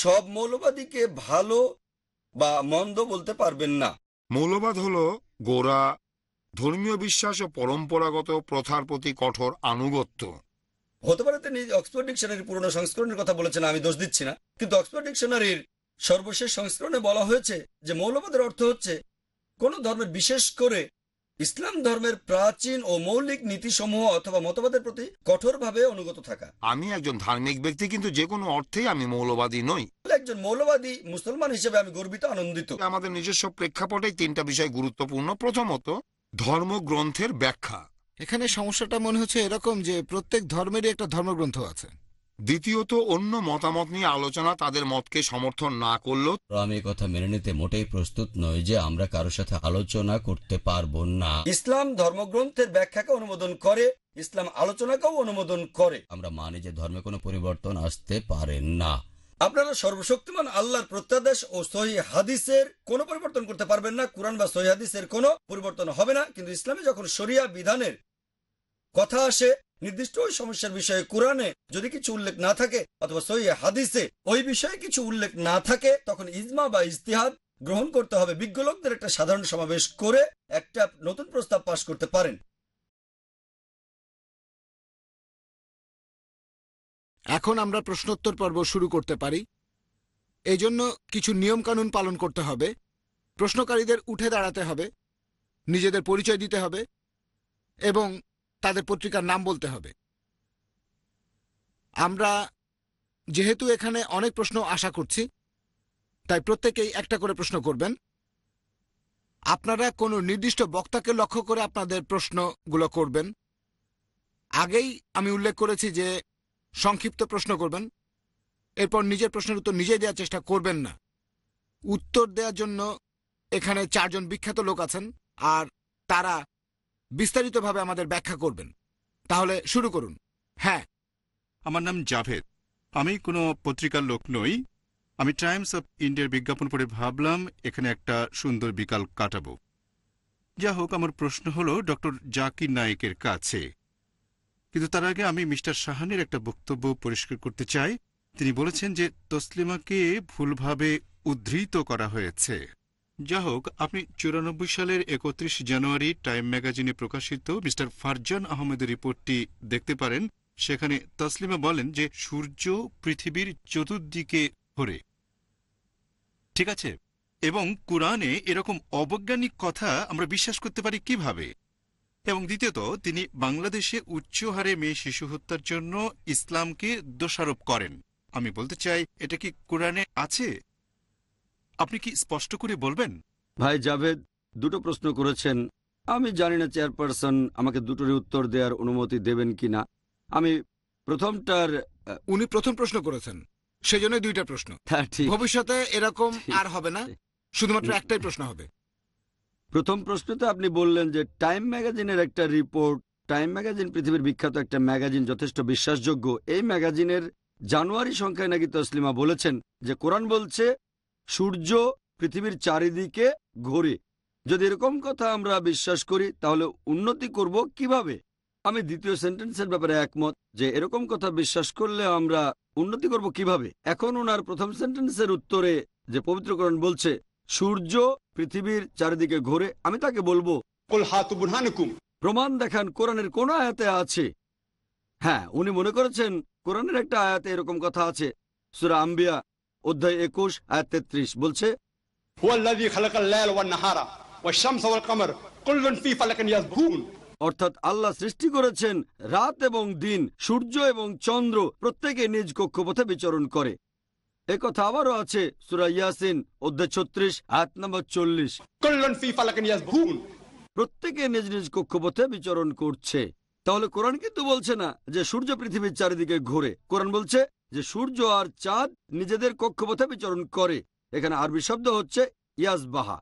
সব মৌলবাদীকে ভালো বা মন্দ বলতে পারবেন না। মৌলবাদ হল গোড়া ধর্মীয় বিশ্বাস ও পরম্পরাগত প্রথার প্রতি কঠোর আনুগত্য। হতে পারে তিনি অক্সফোর্ড ডিকশনারির পুরনো সংস্করণের কথা বলেছেন আমি দোষ দিচ্ছি না। কিন্তু অক্সফোর্ড ডিকশনারির সর্বশেষ সংস্করণে বলা হয়েছে যে মৌলবাদের অর্থ হচ্ছে কোন ধর্মের বিশেষ করে ইসলাম ধর্মের প্রাচীন ও মৌলিক নীতিসমূহ অথবা মতবাদের প্রতি কঠোরভাবে অনুগত থাকা। আমি একজন ধার্মিক ব্যক্তি কিন্তু যে কোনো অর্থেই আমি মৌলবাদী নই। একজন মৌলবাদী মুসলমান হিসেবে আমি গর্বিত আনন্দিত। আমাদের নিজস্ব প্রেক্ষাপটে তিনটা বিষয় গুরুত্বপূর্ণ। প্রথমত ধর্মগ্রন্থের ব্যাখ্যা। এখানে সমস্যাটা মনে হচ্ছে এরকম যে প্রত্যেক ধর্মেরই একটা ধর্মগ্রন্থ আছে। দ্বিতীয়ত অন্য মতামত নিয়ে আলোচনা তাদের মতকে সমর্থন না করলেও আমি কথা মেনে নিতে মোটেই প্রস্তুত নই যে আমরা কারোর সাথে আলোচনা করতে পারব না। ইসলাম ধর্মগ্রন্থের ব্যাখ্যাকে অনুমোদন করে ইসলাম আলোচনাকেও অনুমোদন করে। আমরা মানি যে ধর্মে কোনো পরিবর্তন আসতে পারে না। আপনারা সর্বশক্তিমান আল্লাহর প্রত্যাদেশ ও সহি হাদিসের কোনো পরিবর্তন করতে পারবেন না। কোরআন বা সহি হাদিসের কোনো পরিবর্তন হবে না। কিন্তু ইসলামে যখন শরিয়া বিধানের কথা আসে নির্দিষ্ট ওই সমস্যার বিষয়ে কোরআনে যদি কিছু উল্লেখ না থাকে অথবা সহি হাদিসে ওই বিষয়ে কিছু উল্লেখ না থাকে, তখন ইজমা বা ইজতিহাদ গ্রহণ করতে হবে। বিজ্ঞ লোকদের একটা সাধারণ সমাবেশ করে একটা নতুন প্রস্তাব পাশ করতে পারেন। এখন আমরা প্রশ্নোত্তর পর্ব শুরু করতে পারি। এই জন্য কিছু নিয়মকানুন পালন করতে হবে। প্রশ্নকারীদের উঠে দাঁড়াতে হবে। নিজেদের পরিচয় দিতে হবে। এবং তাদের পত্রিকার নাম বলতে হবে। আমরা যেহেতু এখানে অনেক প্রশ্ন আশা করছি, তাই প্রত্যেকেই একটা করে প্রশ্ন করবেন। আপনারা কোনো নির্দিষ্ট বক্তাকে লক্ষ্য করে আপনাদের প্রশ্নগুলো করবেন। আগেই আমি উল্লেখ করেছি যে সংক্ষিপ্ত প্রশ্ন করবেন। এরপর নিজের প্রশ্নের উত্তর নিজেই দেওয়ার চেষ্টা করবেন না। উত্তর দেওয়ার জন্য এখানে চারজন বিখ্যাত লোক আছেন, আর তারা বিস্তারিতভাবে আমাদের ব্যাখ্যা করবেন। তাহলে শুরু করুন। হ্যাঁ। আমার নাম জাভেদ। আমি কোনো পত্রিকার লোক নই। আমি টাইমস অফ ইন্ডিয়ার বিজ্ঞাপন পড়ে ভাবলাম, এখানে একটা সুন্দর বিকাল কাটাবো। যা হোক, আমার প্রশ্ন হলো, ডক্টর জাকির নায়েকের কাছে। কিন্তু তার আগে আমি মিস্টার সাহানের একটা বক্তব্য পরিষ্কার করতে চাই। তিনি বলেছেন যে তসলিমাকে ভুলভাবে উদ্ধৃত করা হয়েছে। যা হোক আপনি চুরানব্বই সালের একত্রিশ জানুয়ারি টাইম ম্যাগাজিনে প্রকাশিত মিস্টার ফারজান আহমেদের রিপোর্টটি দেখতে পারেন। সেখানে তসলিমা বলেন যে, সূর্য পৃথিবীর চতুর্দিকে ঘোরে। ঠিক আছে? এবং কোরআনে এরকম অবৈজ্ঞানিক কথা আমরা বিশ্বাস করতে পারি কীভাবে? এবং দ্বিতীয়ত, তিনি বাংলাদেশে উচ্চ হারে মেয়ে শিশু হত্যার জন্য ইসলামকে দোষারোপ করেন। আমি বলতে চাই, এটা কি কোরআনে আছে? আপনি কি স্পষ্ট করে বলবেন? ভাই জাভেদ দুটো প্রশ্ন করেছেন। আমি জানি না চেয়ারপারসন আমাকে দুটোরই উত্তর দেওয়ার অনুমতি দেবেন কিনা। আমি প্রথমটার উনি প্রথম প্রশ্ন করেছেন। সেই সেজন্য দুইটা প্রশ্ন। হ্যাঁ ঠিক। ভবিষ্যতে এরকম আর হবে না। শুধুমাত্র একটাই প্রশ্ন হবে। প্রথম প্রশ্নতে আপনি বললেন যে টাইম ম্যাগাজিনের একটা রিপোর্ট টাইম ম্যাগাজিন পৃথিবীর বিখ্যাত একটা ম্যাগাজিন যথেষ্ট বিশ্বাসযোগ্য। এই ম্যাগাজিনের জানুয়ারি সংখ্যায় নাকি তসলিমা বলেছেন যে কোরআন বলছে সূর্য পৃথিবীর চারিদিকে ঘোরে। যদি এরকম কথা আমরা বিশ্বাস করি তাহলে উন্নতি করব কীভাবে? আমি দ্বিতীয় সেন্টেন্সের ব্যাপারে একমত যে এরকম কথা বিশ্বাস করলে আমরা উন্নতি করব কীভাবে? এখন ওনার প্রথম সেন্টেন্সের উত্তরে যে পবিত্রকরণ বলছে সূর্য পৃথিবীর চারিদিকে ঘোরে আমি তাকে বলব প্রমাণ দেখান কোরআনের কোন আয়াতে আছে? হ্যাঁ উনি মনে করেছেন কোরআনের একটা আয়াতে এরকম কথা আছে। সুরা আম্বিয়া অধ্যায় একুশ আয়াত তেত্রিশ বলছে অর্থাৎ আল্লাহ সৃষ্টি করেছেন রাত এবং দিন সূর্য এবং চন্দ্র প্রত্যেকে নিজ কক্ষপথে বিচরণ করে। কথা আবারও আছে সুরা ইয়াসিন অধ্যায় ছত্রিশ আয়াত নম্বর চল্লিশ। প্রত্যেকে নিজ নিজ কক্ষপথে বিচরণ করছে। তাহলে কোরআন কিন্তু বলছে না যে সূর্য পৃথিবীর চারিদিকে ঘোরে। কোরআন বলছে যে সূর্য আর চাঁদ নিজেদের কক্ষপথে বিচরণ করে। এখানে আরবি শব্দ হচ্ছে ইয়াসবাহা।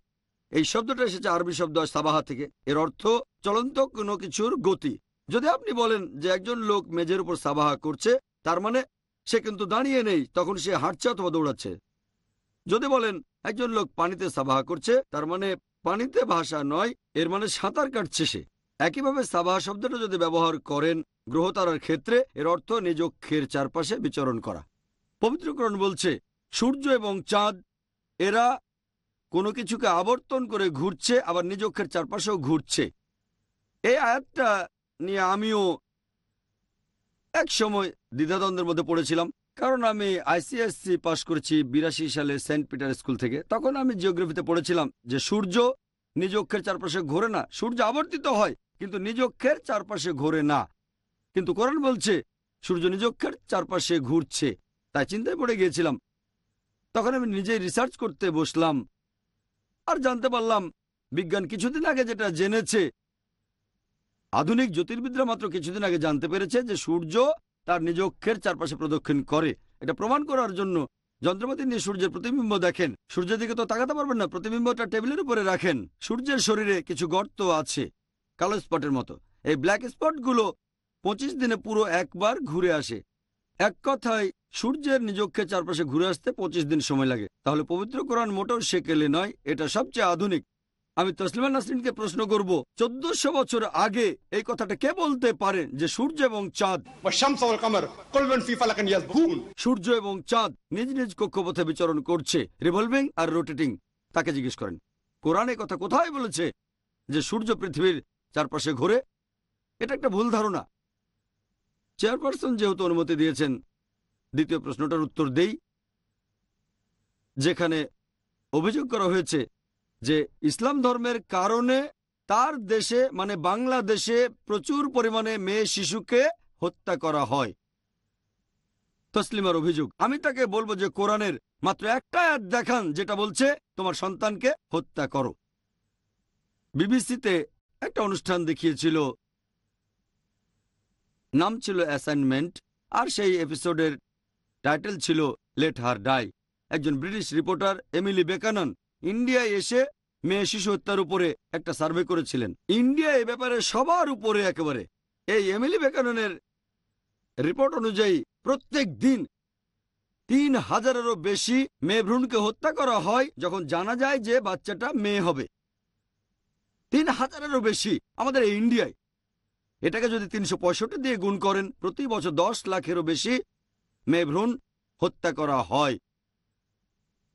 এই শব্দটা এসেছে আরবি শব্দ সাবাহা থেকে। এর অর্থ চলন্ত কোনো কিছুর গতি। যদি আপনি বলেন যে একজন লোক মেঝের উপর সাবাহা করছে, তার মানে সে কিন্তু দাঁড়িয়ে নেই, তখন সে হাঁটছে অথবা দৌড়াচ্ছে। যদি বলেন একজন লোক পানিতে সাবাহা করছে, তার মানে পানিতে ভাষা নয়, এর মানে সাঁতার কাটছে সে। একইভাবে সাবাহা শব্দটা যদি ব্যবহার করেন গ্রহতারার ক্ষেত্রে, এর অর্থ নিজ অক্ষের চারপাশে বিচরণ করা। পবিত্রকরণ বলছে, সূর্য এবং চাঁদ, এরা কোনো কিছুকে আবর্তন করে ঘুরছে, আবার নিজ অক্ষের চারপাশেও ঘুরছে। এই আয়াতটা নিয়ে আমিও এক সময় দ্বিধাদ্বন্দ্বের মধ্যে পড়েছিলাম, কারণ আমি আইসিএসসি পাশ করেছি বিরাশি সালে সেন্ট পিটার স্কুল থেকে। তখন আমি জিওগ্রাফিতে পড়েছিলাম যে সূর্য নিজ অক্ষের চারপাশে ঘোরে না, সূর্য আবর্তিত হয় কিন্তু নিজক্ষের চারপাশে ঘোরে না। কিন্তু কোরআন বলছে, সূর্য নিজক্ষের চারপাশে ঘুরছে। তাই চিন্তায় পড়ে গিয়েছিলাম। তখন আমি নিজেই রিসার্চ করতে বসলাম। আর জানতে পারলাম, বিজ্ঞান কিছুদিন আগে যেটা জেনেছে, আধুনিক জ্যোতির্বিদরা মাত্র কিছুদিন আগে জানতে পেরেছে যে সূর্য তার নিজ অক্ষের চারপাশে প্রদক্ষিণ করে। এটা প্রমাণ করার জন্য যন্ত্রপাতি নিয়ে সূর্যের প্রতিবিম্ব দেখেন। সূর্যের দিকে তো তাকাতে পারবেন না, প্রতিবিম্বটা টেবিলের উপরে রাখেন। সূর্যের শরীরে কিছু গর্ত আছে। কালো স্পটের মতো। এই ব্ল্যাক স্পটগুলো পঁচিশ দিনে পুরো একবার ঘুরে আসে। এক কথায় সূর্যের নিজক্ষে চারপাশে ঘুরে আসতে পঁচিশ দিন সময় লাগে। তাহলে পবিত্র কোরআন মোটর সেকেলে নয় এটা সবচেয়ে আধুনিক। আমি তসলিমা নাসরিনকে প্রশ্ন করব চোদ্দশো বছর আগে এই কথাটা কে বলতে পারেন যে সূর্য এবং চাঁদ? সূর্য এবং চাঁদ নিজ নিজ কক্ষপথে বিচরণ করছে রিভলভিং আর রোটেটিং। তাকে জিজ্ঞেস করেন কোরআনে কথা কোথায় বলেছে যে সূর্য পৃথিবীর চারপাশে ঘোরে, এটা একটা ভুল ধারণা। চেয়ারপারসন যেহেতু অনুমতি দিয়েছেন, দ্বিতীয় প্রশ্নটার উত্তর দেই। যেখানে অভিযোগ করা হয়েছে যে ইসলাম ধর্মের কারণে তার দেশে মানে বাংলাদেশে প্রচুর পরিমাণে মেয়ে শিশুকে হত্যা করা হয়। তসলিমার অভিযোগ। আমি তাকে বলব যে কোরআনের মাত্র একটা আয়াত দেখান, যেটা বলছে, তোমার সন্তানকে হত্যা করো। বিবিসিতে একটা অনুষ্ঠান দেখিয়েছিল। নাম ছিল অ্যাসাইনমেন্ট, আর সেই এপিসোডের টাইটেল ছিল লেট হার ডাই। একজন ব্রিটিশ রিপোর্টার এমিলি বেকানন ইন্ডিয়ায় এসে মেয়ে শিশু হত্যার উপরে একটা সার্ভে করেছিলেন। ইন্ডিয়া এ ব্যাপারে সবার উপরে একেবারে। এই এমিলি বেকাননের রিপোর্ট অনুযায়ী প্রত্যেক দিন তিন হাজারেরও বেশি মেয়ে ভ্রূণকে হত্যা করা হয়, যখন জানা যায় যে বাচ্চাটা মেয়ে হবে। তিন হাজারেরও বেশি আমাদের এই ইন্ডিয়ায়। এটাকে যদি তিনশো পঁয়ষট্টি দিয়ে গুণ করেন, প্রতি বছর দশ লাখেরও বেশি মেয়ে ভ্রূণ হত্যা করা হয়।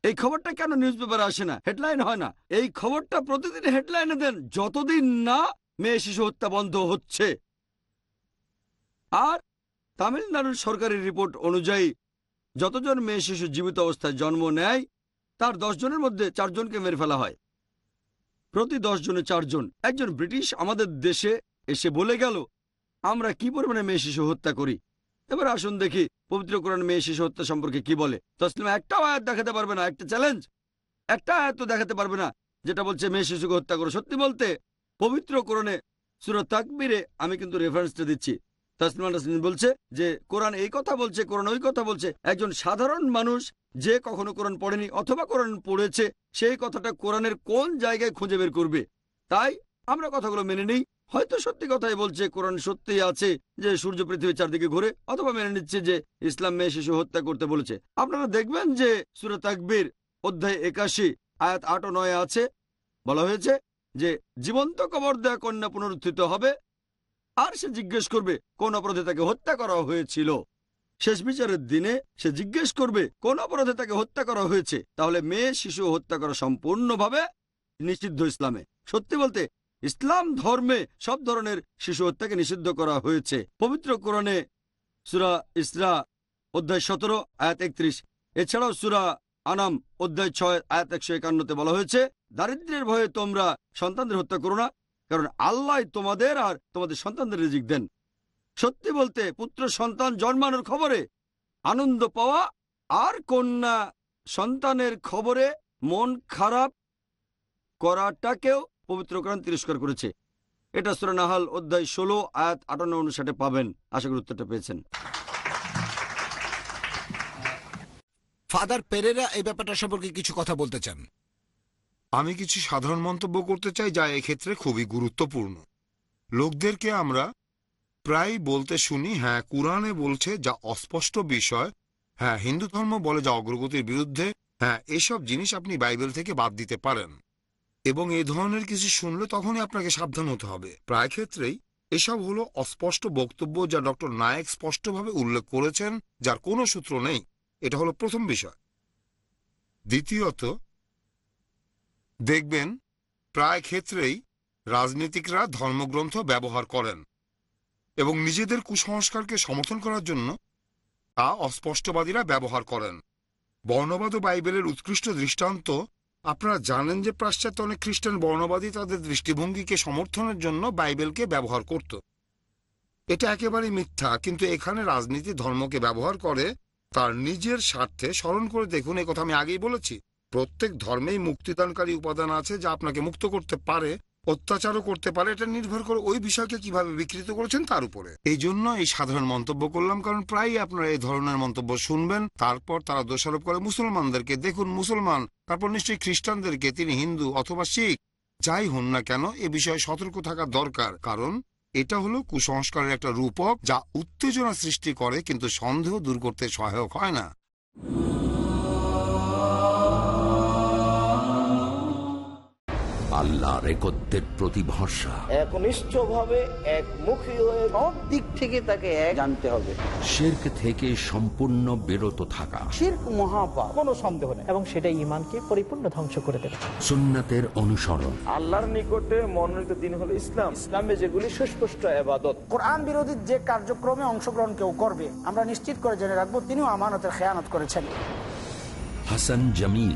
এই খবরটা কেন নিউজ পেপারে আসে না? হেডলাইন হয় না। এই খবরটা প্রতিদিন হেডলাইনে দেন, যতদিন না মেয়ে শিশু হত্যা বন্ধ হচ্ছে। আর তামিলনাড়ুর সরকারি রিপোর্ট অনুযায়ী, যতজন মেয়ে শিশু জীবিত অবস্থায় জন্ম নেয়, তার দশ জনের মধ্যে চারজনকে মেরে ফেলা হয়। প্রতি দশ জনে চারজন। একজন ব্রিটিশ আমাদের দেশে এসে বলে গেল, আমরা কি পরিমাণে মেয়ে শিশু হত্যা করি? এবার আসুন দেখি, পবিত্র কোরআন মেয়ে শিশু হত্যা সম্পর্কে কি বলে? তসলিমা, একটাও আয়াত দেখাতে পারবে না, একটা চ্যালেঞ্জ একটা আয়াত তো দেখাতে পারবে না, যেটা বলছে, মেয়ে শিশুকে হত্যা করো। সত্যি বলতে, পবিত্র কোরআনে সুরত তাকবীরে আমি কিন্তু রেফারেন্সটা দিচ্ছি। তাসলিমা নাসরিন বলছে যে, কোরআন এই কথা বলছে, কোরআন ওই কথা বলছে। একজন সাধারণ মানুষ যে কখনো কোরআন পড়েনি অথবা কোরআন পড়েছে, সেই কথাটা কোরআনের কোন জায়গায় খুঁজে বের করবে? তাই আমরা কথাগুলো মেনে নিই। হয়তো সত্যি কথাই বলছে, কোরআন সত্যিই আছে যে সূর্য পৃথিবীর চারদিকে ঘুরে, অথবা মেনে নিচ্ছে যে ইসলাম মেয়ে শিশু হত্যা করতে বলেছে। আপনারা দেখবেন যে সুরত তাকবীর অধ্যায় একাশি, আয়াত আট ও নয় আছে, বলা হয়েছে যে জীবন্ত কবর দেয়া কন্যা পুনরুত্থিত হবে, আর সে জিজ্ঞেস করবে, কোন অপরাধে তাকে হত্যা করা হয়েছিল? শেষ বিচারের দিনে সে জিজ্ঞেস করবে, কোন অপরাধে তাকে হত্যা করা হয়েছে? তাহলে মেয়ে, শিশু হত্যা করা সম্পূর্ণভাবে নিষিদ্ধ ইসলামে। সত্যি বলতে, ইসলাম ধর্মে সব ধরনের শিশু হত্যাকে নিষিদ্ধ করা হয়েছে। পবিত্র কোরআনে সুরা ইসরা অধ্যায় সতেরো, আয়াত একত্রিশ। এছাড়াও সুরা আনাম অধ্যায় ছয়, আয়াত একশো একান্নতে বলা হয়েছে, দারিদ্র্যের ভয়ে তোমরা সন্তানদের হত্যা করো না, কারণ আল্লাহ তোমাদের আর তোমাদের সন্তানদের রিজিক দেন। সত্যি বলতে পুত্র সন্তান জন্মানোর খবরে আনন্দ পাওয়া আর কন্যা সন্তানের খবরে মন খারাপ করাটাকেও পবিত্র কোরআন তিরস্কার করেছে। এটা সুরা নাহাল অধ্যায় ষোলো আয়াত আটান্ন অনুসারে পাবেন। আশা করি উত্তরটা পেয়েছেন। ফাদার পেরেরা এই ব্যাপারটা সম্পর্কে কিছু কথা বলতে চান। আমি কিছু সাধারণ মন্তব্য করতে চাই যা এক্ষেত্রে খুবই গুরুত্বপূর্ণ। লোকদেরকে আমরা প্রায় বলতে শুনি হ্যাঁ কুরআনে বলছে যা অস্পষ্ট বিষয় হ্যাঁ হিন্দু ধর্ম বলে যা অগ্রগতির বিরুদ্ধে হ্যাঁ এসব জিনিস আপনি বাইবেল থেকে বাদ দিতে পারেন। এবং এই ধরনের কিছু শুনলে তখনই আপনাকে সাবধান হতে হবে। প্রায় ক্ষেত্রেই এসব হলো অস্পষ্ট বক্তব্য যা ডক্টর নায়ক স্পষ্টভাবে উল্লেখ করেছেন, যার কোনো সূত্র নেই। এটা হলো প্রথম বিষয়। দ্বিতীয়ত, দেখবেন প্রায় ক্ষেত্রেই রাজনীতিকরা ধর্মগ্রন্থ ব্যবহার করেন। এবং নিজেদের কুসংস্কারকে সমর্থন করার জন্য তা অস্পষ্টবাদীরা ব্যবহার করেন। বর্ণবাদ ও বাইবেলের উৎকৃষ্ট দৃষ্টান্ত। আপনারা জানেন যে পাশ্চাত্য অনেক খ্রিস্টান বর্ণবাদী তাদের দৃষ্টিভঙ্গিকে সমর্থনের জন্য বাইবেলকে ব্যবহার করত। এটা একেবারে মিথ্যা, কিন্তু এখানে রাজনীতি ধর্মকে ব্যবহার করে তার নিজের স্বার্থে স্মরণ করে দেখুন কথা আমি আগেই বলেছি। প্রত্যেক ধর্মেই মুক্তিদানকারী উপাদান আছে যা আপনাকে মুক্ত করতে পারে। অত্যাচারও করতে পারে, এটা নির্ভর করে ওই বিষয়কে কীভাবে বিকৃত করেছেন তার উপরে। এই জন্য এই সাধারণ মন্তব্য করলাম, কারণ প্রায়ই আপনারা এই ধরনের মন্তব্য শুনবেন, তারপর তারা দোষারোপ করে মুসলমানদেরকে। দেখুন, মুসলমান, তারপর নিশ্চয়ই খ্রিস্টানদেরকে, তিনি হিন্দু অথবা শিখ, যাই হন না কেন, এ বিষয়ে সতর্ক থাকা দরকার, কারণ এটা হলো কুসংস্কারের একটা রূপক যা উত্তেজনা সৃষ্টি করে, কিন্তু সন্দেহ দূর করতে সহায়ক হয় না। আল্লাহ রেকর্দের প্রতি ভরসা একনিষ্ঠ ভাবে একমুখী হয়ে সব দিক থেকে তাকে এক জানতে হবে। শির্ক থেকে সম্পূর্ণ বিরত থাকা। শির্ক মহাপাপ। কোনো সন্দেহ নেই। এবং সেটা ইমানকে পরিপূর্ণ ধ্বংস করে দেবে। সুন্নাতের অনুসরণ। আল্লাহর নিকটে মনোনীত দিন হলো ইসলাম। ইসলামে যেগুলি সুস্পষ্ট এবাদত। কোরআন বিরোধী যে কার্যক্রমে অংশগ্রহণ কেউ করবে আমরা নিশ্চিত করে জেনে রাখব তিনিও আমানতের খেয়ানত করেছেন। Hasan Jamil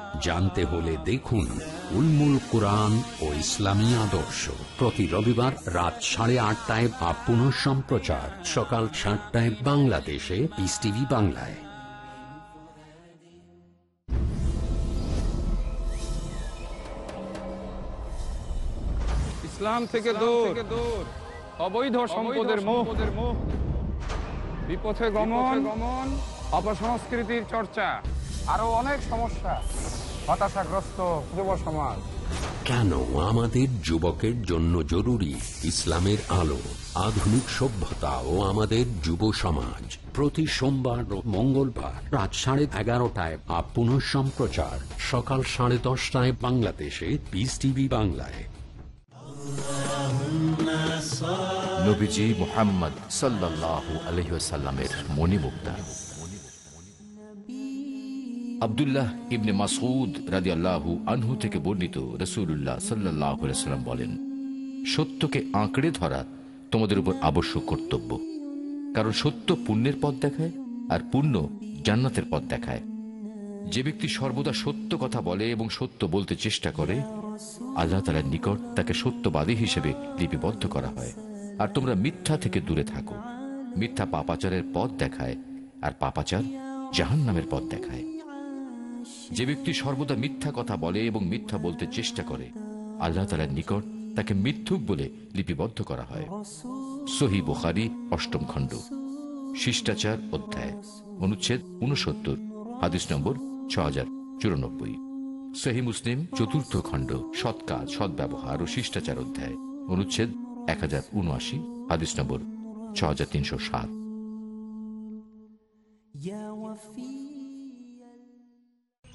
জানতে হলে দেখুন উলমুল কোরআন ও ইসলামী আদর্শ। প্রতি রবিবার রাত সাড়ে আটটায় বা পুনঃ সম্প্রচার। সকাল সাতটায় বাংলাদেশে পিস টিভি বাংলায়। ইসলাম থেকে দূর। অবৈধ সম্পদের মোহ। বিপথে গমন। গমন। অপসংস্কৃতির চর্চা। আরও অনেক সমস্যা। হতাশাগ্রস্ত যুব সমাজ। কেন আমাদের যুবকের জন্য জরুরি ইসলামের আলো আধুনিক সভ্যতা ও আমাদের যুব সমাজ? প্রতি সোমবার ও মঙ্গলবার রাত সাড়ে এগারোটায় বা পুনঃ সম্প্রচার সকাল সাড়ে দশটায় বাংলাদেশে পিস টিভি বাংলায়। নবীজি মোহাম্মদ সাল্লাহ আলহিসাল্লামের মণিমুক্তা। আবদুল্লাহ ইবনে মাসুদ রাজি আল্লাহু আনহু থেকে বর্ণিত রসুল্লাহ সাল্লাহ সাল্লাম বলেন, সত্যকে আঁকড়ে ধরা তোমাদের উপর আবশ্যক কর্তব্য। কারণ সত্য পুণ্যের পথ দেখায় আর পুণ্য জান্নাতের পথ দেখায়। যে ব্যক্তি সর্বদা সত্য কথা বলে এবং সত্য বলতে চেষ্টা করে, আল্লাহ তালার নিকট তাকে সত্যবাদী হিসেবে লিপিবদ্ধ করা হয়। আর তোমরা মিথ্যা থেকে দূরে থাকো। মিথ্যা পাপাচারের পথ দেখায় আর পাপাচার জাহান নামের পথ দেখায়। যে ব্যক্তি সর্বদা মিথ্যা কথা বলে এবং মিথ্যা বলতে চেষ্টা করে, আল্লাহ তালার নিকট তাকে মিথ্যুক বলে লিপিবদ্ধ করা হয়। সহি বুখারি, অষ্টম খণ্ড। শিষ্টাচার, অধ্যায়, অনুচ্ছেদ উনসত্তর হাদিস নম্বর ছ হাজার চুরানব্বই। সহি মুসলিম, চতুর্থ খণ্ড, সৎ কাজ, সৎ ব্যবহার ও শিষ্টাচার অধ্যায়, অনুচ্ছেদ এক হাজার উনআশি হাদিস নম্বর ছ হাজার তিনশো সাত।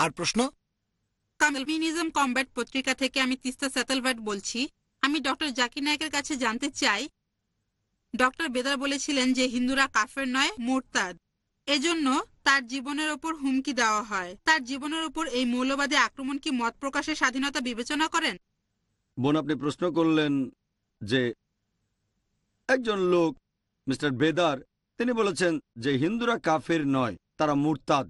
আর প্রশ্ন? কামিনিজম কমব্যাট পত্রিকা থেকে আমি তিস্তা স্যাটেলভ্যাট বলছি। আমি ডক্টর জাকির নায়কের কাছে জানতে চাই। ডক্টর বেদার বলেছিলেন যে হিন্দুরা কাফের নয় মোরতাদ। এজন্য তার জীবনের ওপর হুমকি দেওয়া হয়। তার জীবনের ওপর এই মৌলবাদী আক্রমণ কি মত প্রকাশের স্বাধীনতা বিবেচনা করেন? বোন আপনি প্রশ্ন করলেন যে একজন লোক মিস্টার বেদার তিনি বলেছেন যে হিন্দুরা কাফের নয় তারা মুরতাদ।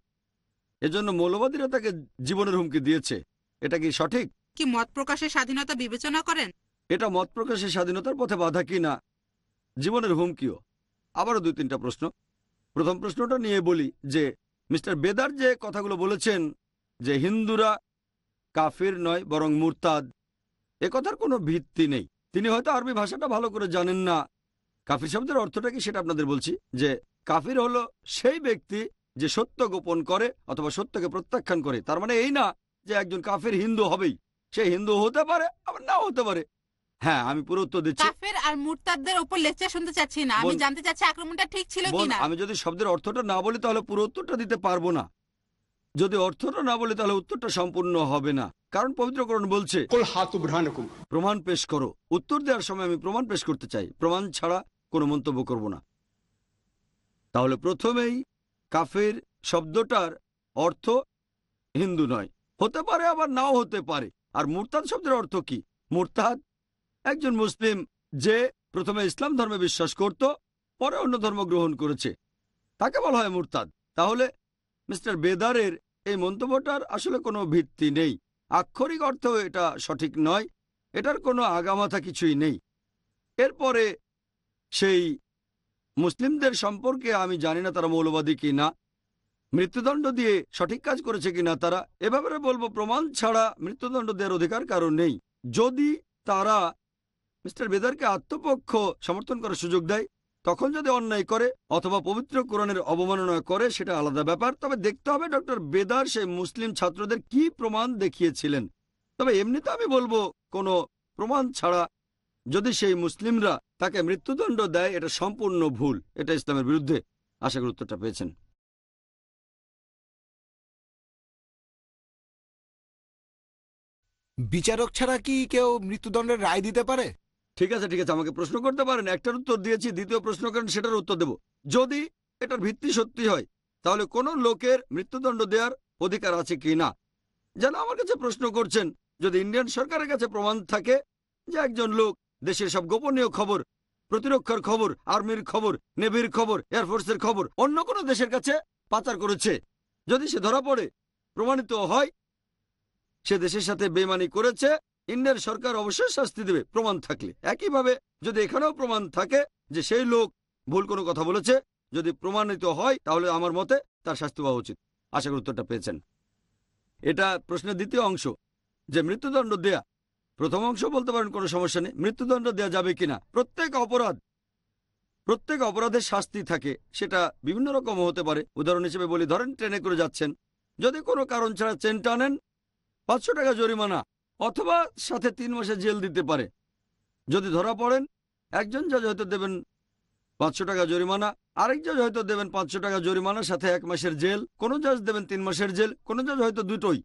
এজন্য মৌলবাদীরা তাকে জীবনের হুমকি দিয়েছে। এটা কি সঠিক? কি মত প্রকাশের স্বাধীনতা বিবেচনা করেন? এটা মত প্রকাশের স্বাধীনতার পথে বাধা কি না? জীবনের হুমকিও। আবারও দুই তিনটা প্রশ্ন। প্রথম প্রশ্নটা নিয়ে বলি যে মিস্টার বেদার যে কথাগুলো বলেছেন যে হিন্দুরা কাফির নয় বরং মুরতাদ এ কথার কোনো ভিত্তি নেই। তিনি হয়তো আরবি ভাষাটা ভালো করে জানেন না। কাফির শব্দের অর্থটা কি সেটা আপনাদের বলছি যে কাফির হলো সেই ব্যক্তি যে সত্য গোপন করে অথবা সত্যকে প্রত্যাখ্যান করে তার মানে এই না যে একজন কাফির হিন্দু হবেই। সে হিন্দু হতে পারে আবার নাও হতে পারে। হ্যাঁ আমি পুরো উত্তর দিচ্ছি। কাফের আর মুরতাদদের ওপর লেকচার শুনতে চাচ্ছি না। আমি জানতে চাচ্ছি আক্রমণটা ঠিক ছিল কিনা। আমি যদি শব্দের অর্থটা না বলি তাহলে পুরো উত্তরটা দিতে পারব না। যদি অর্থটা না বলি তাহলে উত্তরটা সম্পূর্ণ হবে না। কারণ পবিত্রকরণ বলছে প্রমাণ পেশ করো। উত্তর দেওয়ার সময় আমি প্রমাণ পেশ করতে চাই। প্রমাণ ছাড়া কোনো মন্তব্য করব না। তাহলে প্রথমেই কাফের শব্দটার অর্থ হিন্দু নয়। হতে পারে আবার নাও হতে পারে। আর মুরতাদ শব্দের অর্থ কি? মুরতাদ একজন মুসলিম যে প্রথমে ইসলাম ধর্মে বিশ্বাস করত, পরে অন্য ধর্ম গ্রহণ করেছে। তাকে বলা হয় মুরতাদ। তাহলে মিস্টার বেদারের এই মন্তব্যটার আসলে কোনো ভিত্তি নেই। আক্ষরিক অর্থেও এটা সঠিক নয়। এটার কোনো আগামাথা কিছুই নেই। এরপরে সেই মুসলিমদের সম্পর্কে আমি জানি না তারা মৌলবাদী কি না। মৃত্যুদণ্ড দিয়ে সঠিক কাজ করেছে কিনা তারা, এ ব্যাপারে বলব, প্রমাণ ছাড়া মৃত্যুদণ্ড দেওয়ার অধিকার কারও নেই। যদি তারা মিস্টার বেদারকে আত্মপক্ষ সমর্থন করার সুযোগ দেয়, তখন যদি অন্যায় করে অথবা পবিত্র কোরআনের অবমাননা করে, সেটা আলাদা ব্যাপার। তবে দেখতে হবে ডক্টর বেদার সেই মুসলিম ছাত্রদের কি প্রমাণ দেখিয়েছিলেন। তবে এমনিতে আমি বলব, কোনো প্রমাণ ছাড়া যদি সেই মুসলিমরা তাকে মৃত্যুদণ্ড দেয় এটা সম্পূর্ণ ভুল। এটা ইসলামের বিরুদ্ধে আশা করি উত্তরটা পেয়েছেন। বিচারক ছাড়া কি কেউ মৃত্যুদণ্ডের রায় দিতে পারে? ঠিক আছে ঠিক আছে আমাকে প্রশ্ন করতে পারেন একটার উত্তর দিয়েছি দ্বিতীয় প্রশ্ন করেন সেটার উত্তর দেব। যদি এটার ভিত্তি সত্যি হয় তাহলে কোন লোকের মৃত্যুদণ্ড দেওয়ার অধিকার আছে কি না? যেন আমার কাছে প্রশ্ন করছেন যদি ইন্ডিয়ান সরকারের কাছে প্রমাণ থাকে যে একজন লোক দেশের সব গোপনীয় খবর, প্রতিরক্ষার খবর, আর্মির খবর, নেভির খবর এয়ারফোর্সের খবর, অন্য কোনো দেশের কাছে পাচার করেছে। যদি সে ধরা পড়ে, প্রমাণিত হয়, সে দেশের সাথে বেমানি করেছে ইন্ডিয়ার সরকার অবশ্যই শাস্তি দেবে, প্রমাণ থাকলে। একইভাবে যদি এখানেও প্রমাণ থাকে যে সেই লোক ভুল কোনো কথা বলেছে, যদি প্রমাণিত হয়, তাহলে আমার মতে তার শাস্তি পাওয়া উচিত। আশা করি উত্তরটা পেয়েছেন। এটা প্রশ্নের দ্বিতীয় অংশ, যে মৃত্যুদণ্ড দেয়া প্রথম অংশ বলতে পারেন কোনো সমস্যা নেই। মৃত্যুদণ্ড দেওয়া যাবে কিনা? প্রত্যেক অপরাধ, প্রত্যেক অপরাধের শাস্তি থাকে। সেটা বিভিন্ন রকম হতে পারে। উদাহরণ হিসেবে বলি, ধরেন ট্রেনে করে যাচ্ছেন। যদি কোনো কারণ ছাড়া চেন টানেন, পাঁচশো টাকা জরিমানা অথবা সাথে তিন মাসে জেল দিতে পারে। যদি ধরা পড়েন, একজন জজ হয়তো দেবেন পাঁচশো টাকা জরিমানা, আরেক জজ হয়তো দেবেন পাঁচশো টাকা জরিমানা, সাথে এক মাসের জেল। কোনো জজ দেবেন তিন মাসের জেল, কোনো জজ হয়তো দুটোই।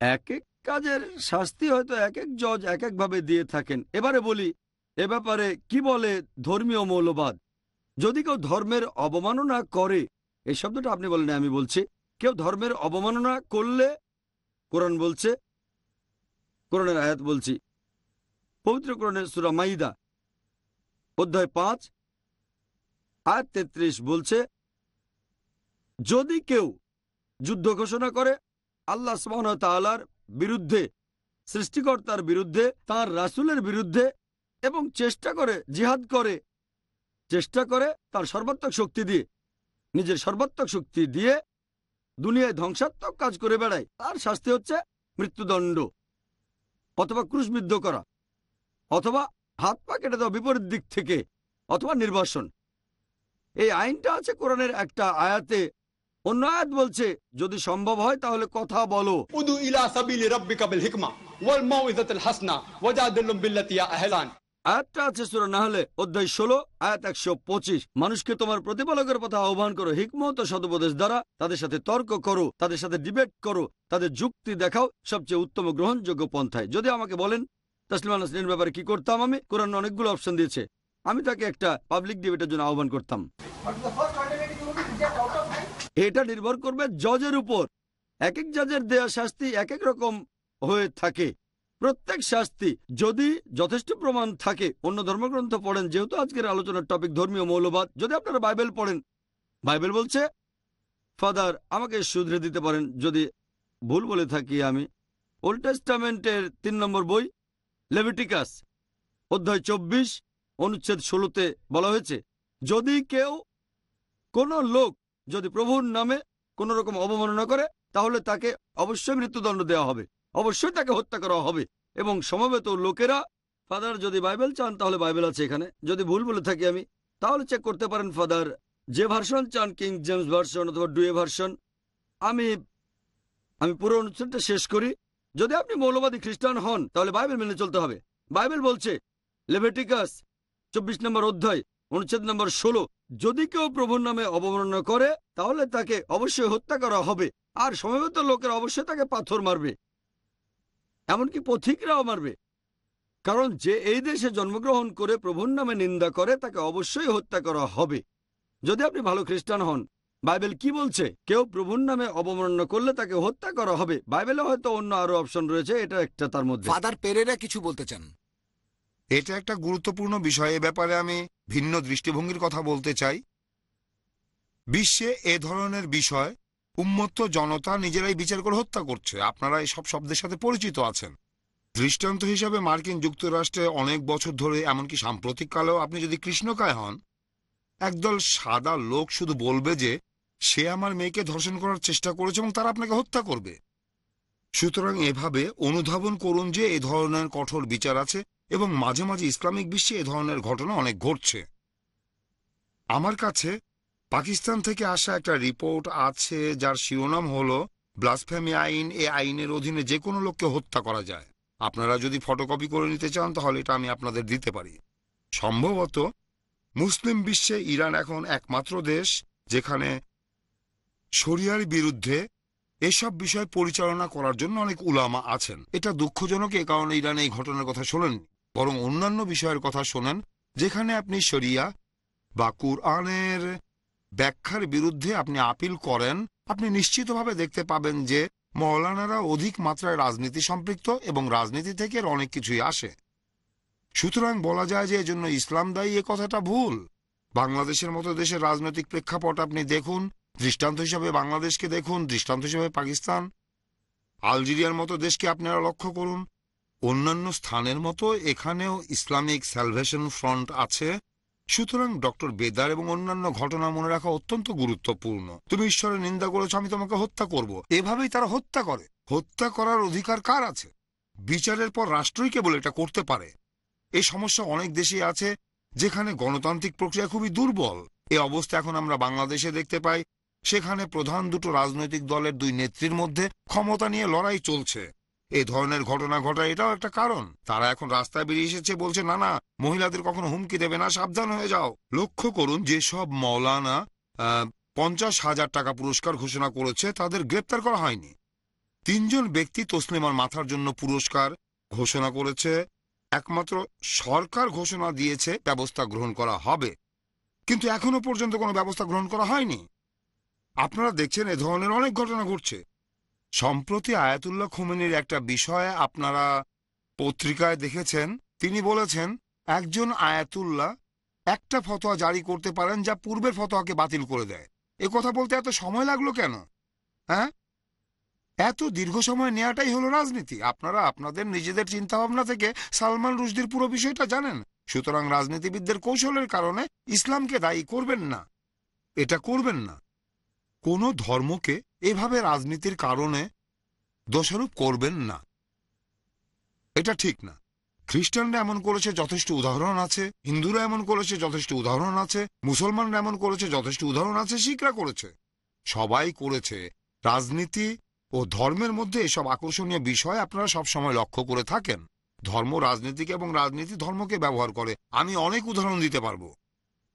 এক এক কাজের শাস্তি হয়তো এক এক জজ এক একভাবে দিয়ে থাকেন। এবারে বলি, এ ব্যাপারে কি বলে ধর্মীয় মৌলবাদ? যদি কেউ ধর্মের অবমাননা করে, এই শব্দটা আপনি বলেন, আমি বলছি, কেউ ধর্মের অবমাননা করলে, কোরআন বলছে, কোরআনের আয়াত বলছি, পবিত্র কোরআনের সুরা মাইদা, অধ্যায় পাঁচ, আয়াত তেত্রিশ বলছে, যদি কেউ যুদ্ধ ঘোষণা করে, আল্লাহ সুবহান তাআলার বিরুদ্ধে, সৃষ্টিকর্তার বিরুদ্ধে, তার রাসুলের বিরুদ্ধে এবং চেষ্টা করে, জিহাদ করে, চেষ্টা করে তার সর্বাত্মক শক্তি দিয়ে, নিজের সর্বাত্মক শক্তি দিয়ে দুনিয়ায় ধ্বংসাত্মক কাজ করে বেড়ায়। তার শাস্তি হচ্ছে মৃত্যুদণ্ড, অথবা ক্রুশবিদ্ধ করা, অথবা হাত পা কেটে দেওয়া বিপরীত দিক থেকে, অথবা নির্বাসন। এই আইনটা আছে কোরআনের একটা আয়াতে অন্য আয়াত বলছে যদি সম্ভব হয় তাহলে কথা বলো। উদু ইলা সাবিলি রাব্বিকা বিল হিকমা ওয়াল মাউইজাতিল হাসনা ওয়াজাদিলুম বিল্লাতি আহলান। আয়াতটা আছে সুরা না হলে অধ্যায় ষোলো আয়াত একশো পঁচিশ। মানুষকে তোমার প্রতিপালকের পথে আহ্বান করো হিকমত ও সদুপদেশ দ্বারা তাদের সাথে তর্ক করো তাদের সাথে ডিবেট করো তাদের যুক্তি দেখাও সবচেয়ে উত্তম গ্রহণযোগ্য পন্থায়। যদি আমাকে বলেন তাসলিমা নাসরিনের ব্যাপারে কি করতাম আমি? কোরআন অনেকগুলো অপশন দিয়েছে। আমি তাকে একটা পাবলিক ডিবেটের জন্য আহ্বান করতাম। এটা নির্ভর করবে জজের উপর। এক এক জজের দেয়া শাস্তি এক এক রকম হয়ে থাকে। প্রত্যেক শাস্তি যদি যথেষ্ট প্রমাণ থাকে, অন্য ধর্মগ্রন্থ পড়েন, যেহেতু আজকের আলোচনার টপিক ধর্মীয় মৌলবাদ, যদি আপনারা বাইবেল পড়েন, বাইবেল বলছে ফাদার আমাকে শুধরে দিতে পারেন, যদি ভুল বলে থাকি আমি। ওল্ড টেস্টামেন্টের তিন নম্বর বই লেভিটিকাস অধ্যায় চব্বিশ, অনুচ্ছেদ ষোলোতে বলা হয়েছে, যদি কেউ কোনো লোক যদি প্রভুর নামে কোন রকম অবমাননা করে, তাহলে তাকে অবশ্যই মৃত্যুদণ্ড দেওয়া হবে। অবশ্যই তাকে হত্যা করা হবে। এবং সমবেত লোকেরা, ফাদার যদি বাইবেল চান, তাহলে বাইবেল আছে এখানে। যদি ভুল বলে থাকি আমি, তাহলে চেক করতে পারেন ফাদার যে ভার্সন চান, কিং জেমস ভার্সন অথবা ডুয়ে ভার্সন। আমি আমি পুরো অনুষ্ঠানটা শেষ করি। যদি আপনি মৌলবাদী খ্রিস্টান হন, তাহলে বাইবেল মেনে চলতে হবে। বাইবেল বলছে, লেভেটিকাস চব্বিশ নম্বর অধ্যায়, অনুচ্ছেদ নম্বর ষোলো যদি কেউ প্রভুর নামে অবমাননা করে তাহলে তাকে অবশ্যই হত্যা করা হবে। আর সমবেত লোকের অবশ্যই তাকে পাথর মারবে। এমনকি পথিকরাও মারবে। কারণ যে এই দেশে জন্মগ্রহণ করে প্রভুর নামে নিন্দা করে তাকে অবশ্যই হত্যা করা হবে। যদি আপনি ভালো খ্রিস্টান হন বাইবেল কি বলছে? কেউ প্রভুর নামে অবমাননা করলে তাকে হত্যা করা হবে। বাইবেলে হয়তো অন্য আরও অপশন রয়েছে এটা একটা তার মধ্যে। ফাদার পেরেরা কিছু বলতে চান? এটা একটা গুরুত্বপূর্ণ বিষয়। এ ব্যাপারে আমি ভিন্ন দৃষ্টিভঙ্গির কথা বলতে চাই। বিশ্বে এ ধরনের বিষয়, উন্মত্ত জনতা নিজেরাই বিচার করে হত্যা করছে। আপনারা এসব শব্দের সাথে পরিচিত আছেন। দৃষ্টান্ত হিসাবে মার্কিন যুক্তরাষ্ট্রে অনেক বছর ধরে এমনকি সাম্প্রতিককালেও আপনি যদি কৃষ্ণকায় হন, একদল সাদা লোক শুধু বলবে যে, সে আমার মেয়েকে ধর্ষণ করার চেষ্টা করেছে এবং তারা আপনাকে হত্যা করবে। সুতরাং এভাবে অনুধাবন করুন যে এ ধরনের কঠোর বিচার আছে। এবং মাঝে মাঝে ইসলামিক বিশ্বে এ ধরনের ঘটনা অনেক ঘটছে। আমার কাছে পাকিস্তান থেকে আসা একটা রিপোর্ট আছে যার শিরোনাম হল, ব্লাসফেমি আইন এ আইনের অধীনে যে কোনো লোককে হত্যা করা যায়। আপনারা যদি ফটোকপি করে নিতে চান, তাহলে এটা আমি আপনাদের দিতে পারি। সম্ভবত মুসলিম বিশ্বে ইরান এখন একমাত্র দেশ যেখানে শরিয়ার বিরুদ্ধে এসব বিষয় পরিচালনা করার জন্য অনেক উলামা আছেন। এটা দুঃখজনক, এ কারণে ইরানে এই ঘটনার কথা শোনেন বরং অন্যান্য বিষয়ের কথা শোনেন, যেখানে আপনি শরিয়া বা কুরআনের ব্যাখ্যার বিরুদ্ধে আপনি আপিল করেন, আপনি নিশ্চিতভাবে দেখতে পাবেন যে মৌলানারা অধিক মাত্রায় রাজনীতি সম্পৃক্ত এবং রাজনীতি থেকে অনেক কিছুই আসে। সুতরাং বলা যায় যে এজন্য ইসলাম দায়ী এ কথাটা ভুল। বাংলাদেশের মতো দেশের রাজনৈতিক প্রেক্ষাপট আপনি দেখুন, দৃষ্টান্ত হিসাবে বাংলাদেশকে দেখুন, দৃষ্টান্ত হিসাবে পাকিস্তান, আলজেরিয়ার মতো দেশকে আপনারা লক্ষ্য করুন অন্যান্য স্থানের মতো এখানেও ইসলামিক স্যালভেশন ফ্রন্ট আছে। সুতরাং ডক্টর বেদার এবং অন্যান্য ঘটনা মনে রাখা অত্যন্ত গুরুত্বপূর্ণ। তুমি ঈশ্বরের নিন্দা করেছ, আমি তোমাকে হত্যা করব। এভাবেই তারা হত্যা করে। হত্যা করার অধিকার কার আছে? বিচারের পর রাষ্ট্রই কেবল এটা করতে পারে। এই সমস্যা অনেক দেশে আছে, যেখানে গণতান্ত্রিক প্রক্রিয়া খুবই দুর্বল। এ অবস্থা এখন আমরা বাংলাদেশে দেখতে পাই। সেখানে প্রধান দুটো রাজনৈতিক দলের দুই নেত্রীর মধ্যে ক্ষমতা নিয়ে লড়াই চলছে। এই ধরনের ঘটনা ঘটায়, এটাও একটা কারণ। তারা এখন রাস্তায় বেরিয়ে এসেছে, বলছে, না না, মহিলাদের কখনো হুমকি দেবে না, সাবধান হয়ে যাও। লক্ষ্য করুন, যে সব মৌলানা পঞ্চাশ হাজার টাকা পুরস্কার ঘোষণা করেছে, তাদের গ্রেপ্তার করা হয়নি। তিনজন ব্যক্তি তসলিমার মাথার জন্য পুরস্কার ঘোষণা করেছে। একমাত্র সরকার ঘোষণা দিয়েছে, ব্যবস্থা গ্রহণ করা হবে। কিন্তু এখনও পর্যন্ত কোনো ব্যবস্থা গ্রহণ করা হয়নি। আপনারা দেখছেন, এ ধরনের অনেক ঘটনা ঘটছে। সম্প্রতি আয়াতুল্লাহ খুমেনির একটা বিষয়ে আপনারা পত্রিকায় দেখেছেন, তিনি বলেছেন, একজন আয়াতুল্লাহ একটা ফতোয়া জারি করতে পারেন যা পূর্বের ফতোয়াকে বাতিল করে দেয়। এ কথা বলতে এত সময় লাগল কেন? হ্যাঁ? এত দীর্ঘ সময় নেওয়াটাই হলো রাজনীতি। আপনারা আপনাদের নিজেদের চিন্তাভাবনা থেকে সালমান রুশদির পুরো বিষয়টা জানেন। সুতরাং রাজনীতিবিদদের কৌশলের কারণে ইসলামকে দায়ী করবেন না। এটা করবেন না। কোনো ধর্মকে এভাবে রাজনীতির কারণে দোষারোপ করবেন না। এটা ঠিক না। খ্রিস্টানরা এমন করেছে, যথেষ্ট উদাহরণ আছে। হিন্দুরা এমন করেছে, যথেষ্ট উদাহরণ আছে। মুসলমানরা এমন করেছে, যথেষ্ট উদাহরণ আছে, শিখরা করেছে। সবাই করেছে। রাজনীতি ও ধর্মের মধ্যে এসব আকর্ষণীয় বিষয় আপনারা সব সময় লক্ষ্য করে থাকেন। ধর্ম রাজনীতিকে এবং রাজনীতি ধর্মকে ব্যবহার করে। আমি অনেক উদাহরণ দিতে পারব।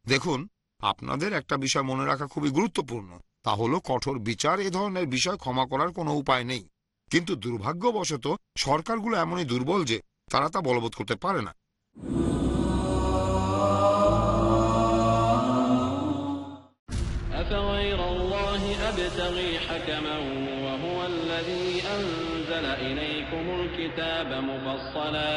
দেখুন, আপনাদের একটা বিষয় মনে রাখা খুবই গুরুত্বপূর্ণ। তা হলো কঠোর বিচার এ ধরনের বিষয় ক্ষমা করার কোনো উপায় নেই কিন্তু দুর্ভাগ্যবশত সরকারগুলো এমনই দুর্বল যে তারা তা বলবৎ করতে পারে না أفغير الله أبتغي حكما وهو الذي أنزل إليكم الكتاب مفصلا